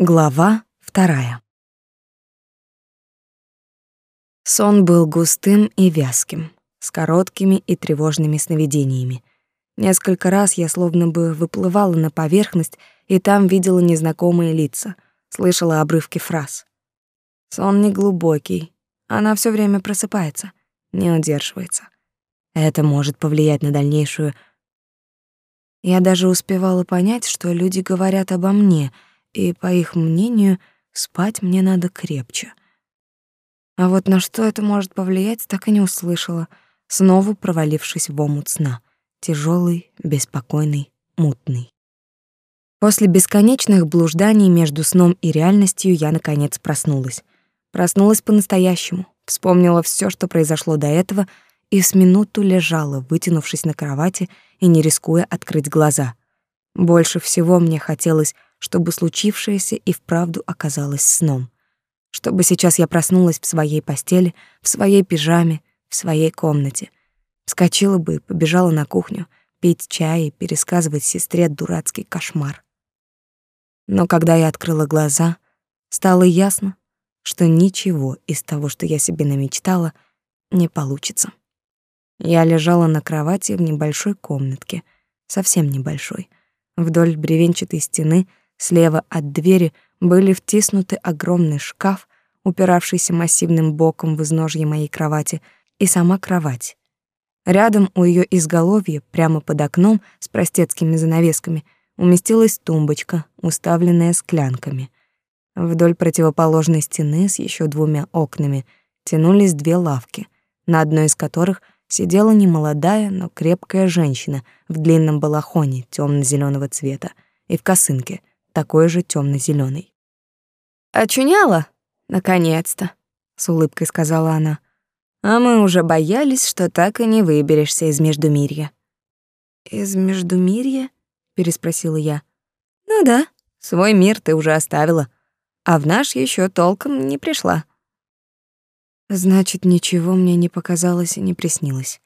Глава вторая. Сон был густым и вязким, с короткими и тревожными сновидениями. Несколько раз я словно бы выплывала на поверхность и там видела незнакомые лица, слышала обрывки фраз. Сон не глубокий, она все время просыпается, не удерживается. Это может повлиять на дальнейшую. Я даже успевала понять, что люди говорят обо мне — и, по их мнению, спать мне надо крепче. А вот на что это может повлиять, так и не услышала, снова провалившись в омут сна, тяжелый, беспокойный, мутный. После бесконечных блужданий между сном и реальностью я наконец проснулась. Проснулась по-настоящему, вспомнила все, что произошло до этого, и с минуту лежала, вытянувшись на кровати и не рискуя открыть глаза. Больше всего мне хотелось чтобы случившееся и вправду оказалось сном. Чтобы сейчас я проснулась в своей постели, в своей пижаме, в своей комнате. Вскочила бы и побежала на кухню, пить чай и пересказывать сестре дурацкий кошмар. Но когда я открыла глаза, стало ясно, что ничего из того, что я себе намечтала, не получится. Я лежала на кровати в небольшой комнатке, совсем небольшой. Вдоль бревенчатой стены Слева от двери были втиснуты огромный шкаф, упиравшийся массивным боком в изножье моей кровати, и сама кровать. Рядом у ее изголовья, прямо под окном с простецкими занавесками, уместилась тумбочка, уставленная склянками. Вдоль противоположной стены с еще двумя окнами тянулись две лавки, на одной из которых сидела немолодая, но крепкая женщина в длинном балахоне темно зеленого цвета и в косынке, такой же темно зеленый «Очуняла? Наконец-то!» — с улыбкой сказала она. «А мы уже боялись, что так и не выберешься из Междумирья». «Из Междумирья?» — переспросила я. «Ну да, свой мир ты уже оставила, а в наш еще толком не пришла». Значит, ничего мне не показалось и не приснилось.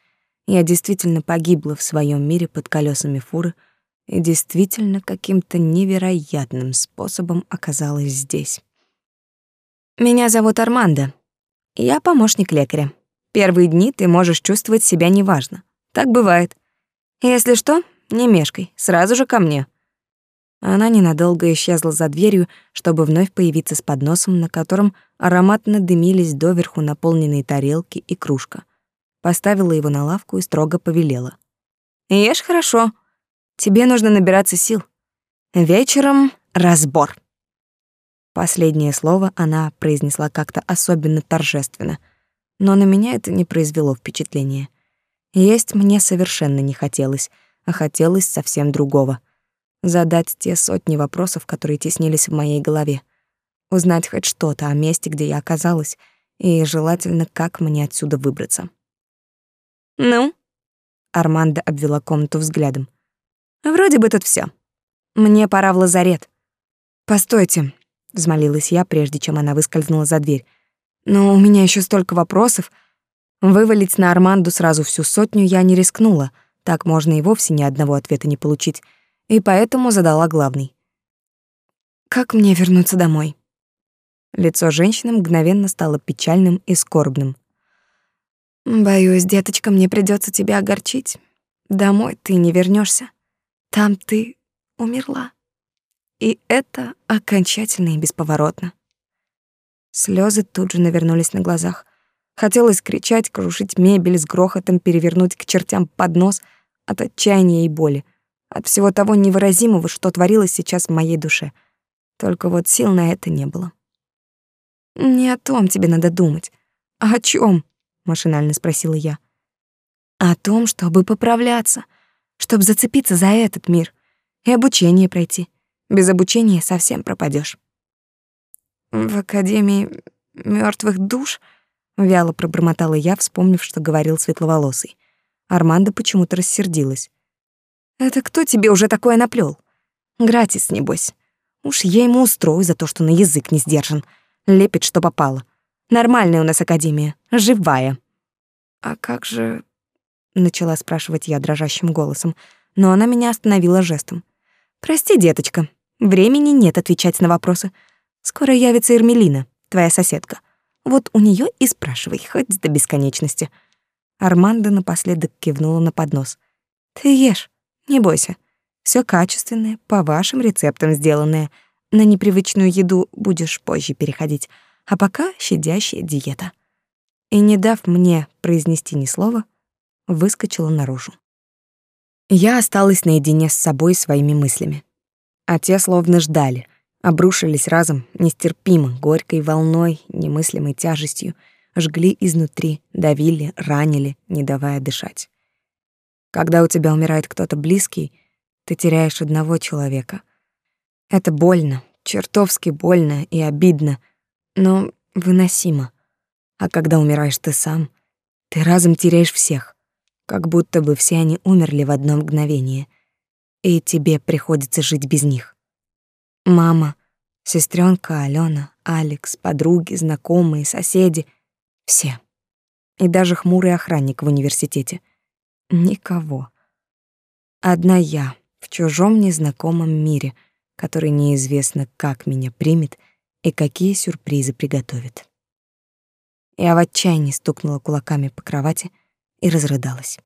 Я действительно погибла в своем мире под колесами фуры, и действительно каким-то невероятным способом оказалась здесь. Меня зовут Армандо. Я помощник лекаря. Первые дни ты можешь чувствовать себя неважно. Так бывает. Если что, не мешкай, сразу же ко мне. Она ненадолго исчезла за дверью, чтобы вновь появиться с подносом, на котором ароматно дымились доверху наполненные тарелки и кружка. Поставила его на лавку и строго повелела: "Ешь хорошо, Тебе нужно набираться сил. Вечером разбор. Последнее слово она произнесла как-то особенно торжественно, но на меня это не произвело впечатления. Есть мне совершенно не хотелось, а хотелось совсем другого. Задать те сотни вопросов, которые теснились в моей голове. Узнать хоть что-то о месте, где я оказалась, и желательно, как мне отсюда выбраться. «Ну?» Армандо обвела комнату взглядом. Вроде бы тут все. Мне пора в лазарет. Постойте, взмолилась я, прежде чем она выскользнула за дверь. Но у меня еще столько вопросов. Вывалить на Арманду сразу всю сотню я не рискнула. Так можно и вовсе ни одного ответа не получить. И поэтому задала главный. Как мне вернуться домой? Лицо женщины мгновенно стало печальным и скорбным. Боюсь, деточка, мне придется тебя огорчить. Домой ты не вернешься. Там ты умерла. И это окончательно и бесповоротно. Слезы тут же навернулись на глазах. Хотелось кричать, крушить мебель с грохотом, перевернуть к чертям поднос от отчаяния и боли, от всего того невыразимого, что творилось сейчас в моей душе. Только вот сил на это не было. «Не о том тебе надо думать. А о чем? машинально спросила я. «О том, чтобы поправляться, чтобы зацепиться за этот мир и обучение пройти. Без обучения совсем пропадешь. В Академии мертвых душ вяло пробормотала я, вспомнив, что говорил светловолосый. Армандо почему-то рассердилась. Это кто тебе уже такое наплел? Гратис, небось. Уж я ему устрою за то, что на язык не сдержан. Лепит, что попало. Нормальная у нас академия, живая. А как же начала спрашивать я дрожащим голосом, но она меня остановила жестом. Прости, деточка, Времени нет отвечать на вопросы. Скоро явится Эрмелина, твоя соседка. Вот у нее и спрашивай, хоть до бесконечности. Армандо напоследок кивнула на поднос. Ты ешь, не бойся. Все качественное, по вашим рецептам сделанное. На непривычную еду будешь позже переходить, а пока щадящая диета. И не дав мне произнести ни слова, выскочила наружу. Я осталась наедине с собой и своими мыслями. А те словно ждали, обрушились разом, нестерпимо, горькой волной, немыслимой тяжестью, жгли изнутри, давили, ранили, не давая дышать. Когда у тебя умирает кто-то близкий, ты теряешь одного человека. Это больно, чертовски больно и обидно, но выносимо. А когда умираешь ты сам, ты разом теряешь всех как будто бы все они умерли в одно мгновение, и тебе приходится жить без них. Мама, сестренка Алена, Алекс, подруги, знакомые, соседи — все. И даже хмурый охранник в университете. Никого. Одна я в чужом незнакомом мире, который неизвестно, как меня примет и какие сюрпризы приготовит. Я в отчаянии стукнула кулаками по кровати — и разрыдалась.